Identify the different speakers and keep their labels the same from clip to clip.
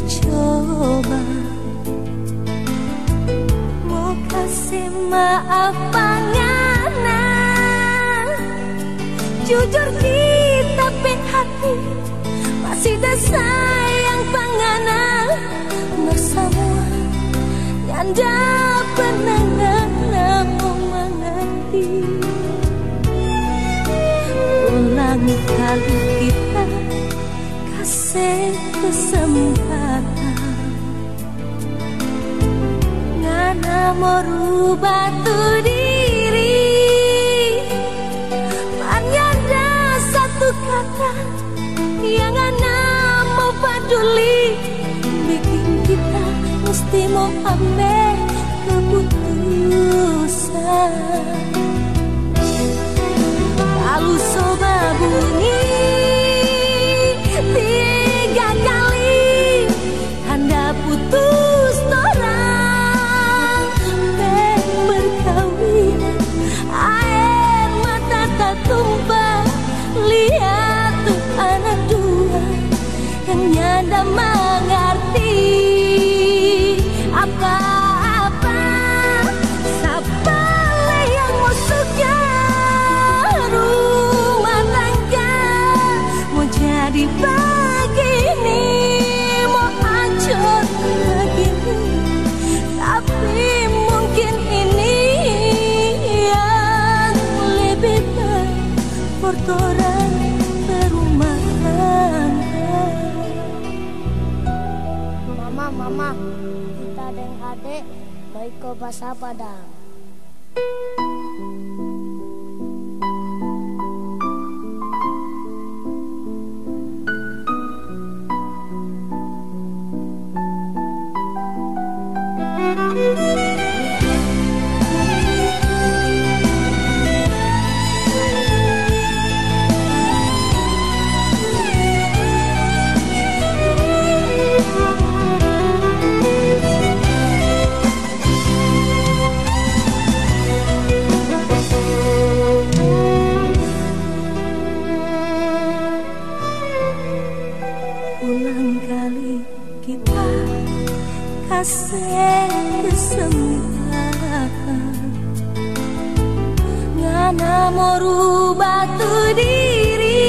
Speaker 1: coba Mau oh, kasih maaf pangana, Jujur kita pin hati Masih ada sayang pangana. Bersama Nyanda penangan Namu mengerti. Ulang kali kesempatan. Ngana mau rubah tuh diri. Hanya satu kata Yang ngana mau peduli. Bikin kita mesti mau ambil keputusan. Lalu soba bunyi
Speaker 2: Mama, mama, kita dan adik baik ke bahasa Padang.
Speaker 1: Kali kita kasih kesempatan. Ngana mau rubah diri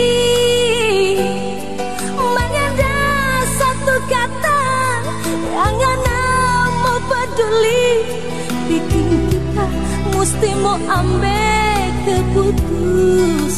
Speaker 1: Menyada satu kata Yang ngana mau peduli. Bikin kita mesti mau ambil keputusan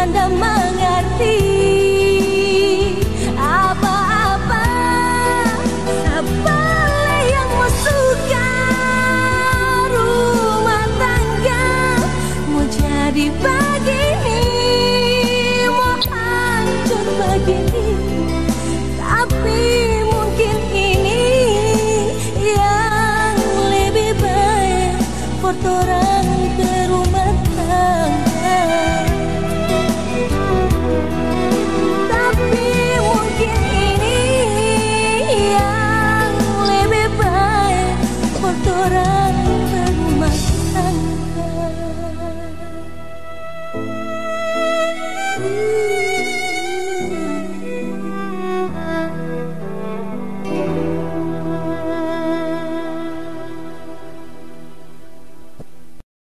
Speaker 1: under my orang